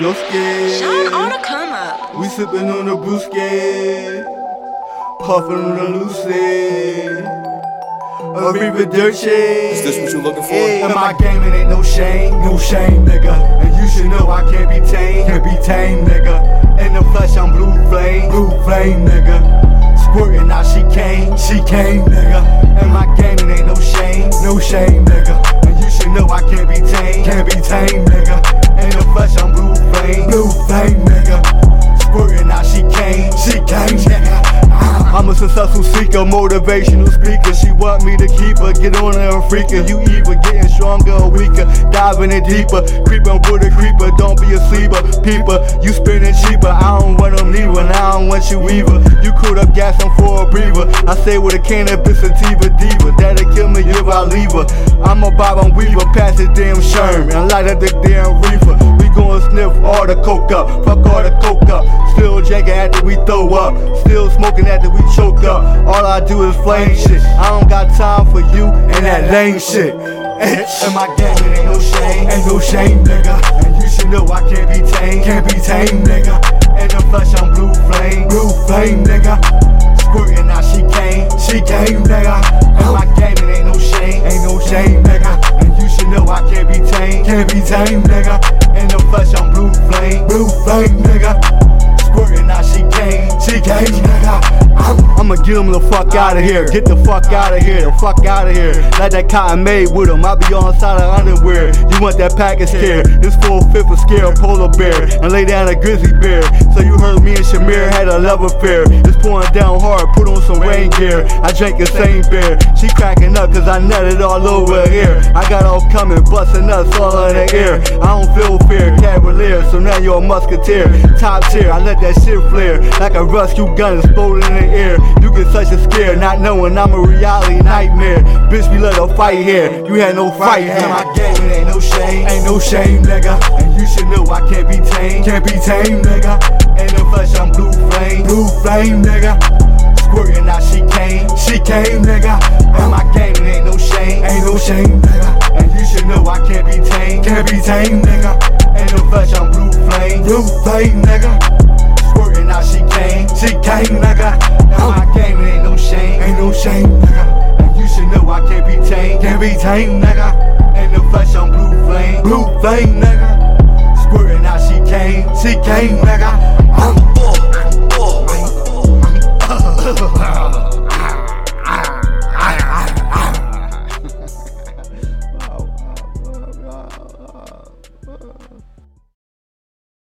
Broski. Sean on a come up. We sippin' on the brewski. Puffin' on the Lucy. Arriva Dirty. Is this what you looking for? In my game, it ain't no shame, no shame, nigga. And you should know I can't be tamed, can't be tamed, nigga. In the flesh, I'm blue flame, blue flame, nigga. Squirting now she came, she came, nigga. In my game, it ain't no shame, no shame, nigga. And you should know I can't be tamed, can't be tamed, I'm successful seeker, motivational speaker. She want me to keep her, get on her and freak her. You either getting stronger or weaker, diving in deeper. Creeping with a creeper, don't be a sleeper. Peeper, you spinning cheaper. I don't want them and I don't want you either. You cooled up gas, I'm for a breather. I say with a cannabis sativa diva. That'll kill me if I leave her. I'm a bob and weaver, pass the damn sherm and light up the damn reefer. We gon' sniff all the coke up, fuck all the coke drinking after we throw up, still smoking after we choke up. All I do is flame shit. I don't got time for you and that lame shit. In my game, it ain't no shame, ain't no shame, nigga. And you should know I can't be tamed, can't be tamed, nigga. In the flesh, I'm blue flame, blue flame, nigga. Squirting now she came, she came, nigga. Get him the fuck out of here. Get the fuck out of here. The fuck out of here. Like that cotton made with him. I be on side of underwear. You want that package care. This full fifth of scare polar bear. And lay down a grizzly bear. So you heard me and Shamir had a love affair. It's pouring down hard. Put on some rain gear. I drank the same beer. She cracking up cause I nutted all over here. I got all coming, busting nuts all in the air. I don't feel fear. Cavalier. So now you're a musketeer. Top tier. I let that shit flare. Like a rescue gun exploding in the air. You get such a scare, not knowing I'm a reality nightmare. Bitch, we let her fight here. You had no fight here. My game, it ain't no shame, ain't no shame, nigga. And you should know I can't be tamed, can't be tamed, nigga. In the flesh, I'm blue flame, blue flame, nigga. Squirting now she came, she came, nigga. And my game, it ain't no shame, ain't no shame, nigga. And you should know I can't be tamed, can't be tamed, nigga. In the flesh, I'm blue flame, blue flame, nigga. Be tamed, nigga. In the flesh, I'm blue flame, blue flame, nigga. Squirting out, she came, she came, nigga.